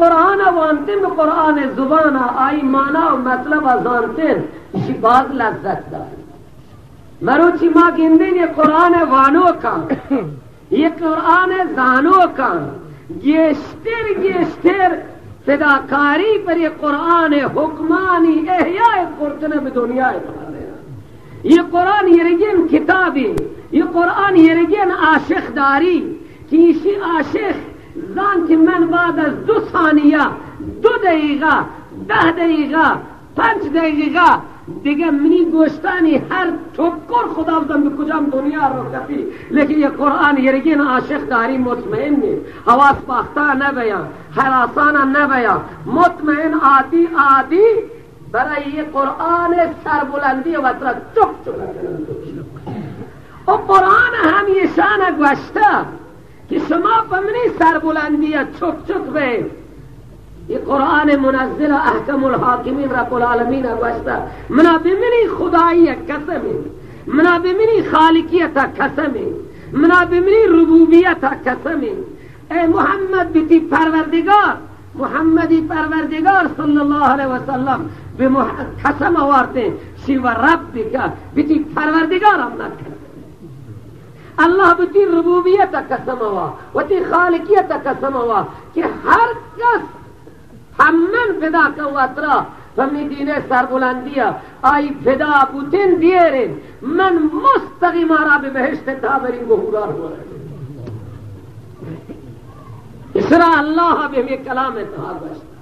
قرآن وانتن به قرآن زبان، آئی مانا و مطلب از ازانتن ایشی باز لذت دار. مروچی ما گندین یہ قرآن وانو کان، یہ قرآن زانو کان، گیشتر گیشتر فداکاری پر یہ قرآن حکمانی احیاء قرطن به دنیا یہ قرآن یرگین کتابی، یہ قرآن یرگین عاشق داری که ایشی عاشق زن که من بعد از دو ثانیه دو دقیقه ده دقیقه پنج دقیقه. دیگه منی گوشتانی هر خدا بزن به کجام دنیا رو کفی. لیکن یہ قرآن یرگین عاشق داری مطمئن نی. حواس باخته نبیا حراسانه نبیا مطمئن عادی عادی. برای یہ قرآن سربلندی و ترا چک و قرآن همیشه نگوشته که شما به منی سربلندی چک چک به یہ قرآن منزل احکم الحاکمین رب العالمین گوشته منا بمنی خدایی قسمی. منا بمنی خالقیت قسمی. منا بمنی ربوبیت قسمی. ای محمد بیتی پروردگار محمدی پروردگار صلی الله علیه وسلم به قسم آورده شی و ربی که بیتی پروردگار هم نکرد الله بیتی ربوبیت قسم آوا و تی خالقیت قسم آوا که هر فدا کا واترا فمی دینے سر بلان دیا۔ آئی فدا کو دن دیئے بیارین من مستقی مارا مستقیم را به بهشت تا برین گهورار اسرا اللہ بے ہمیں کلام اتحاد باشد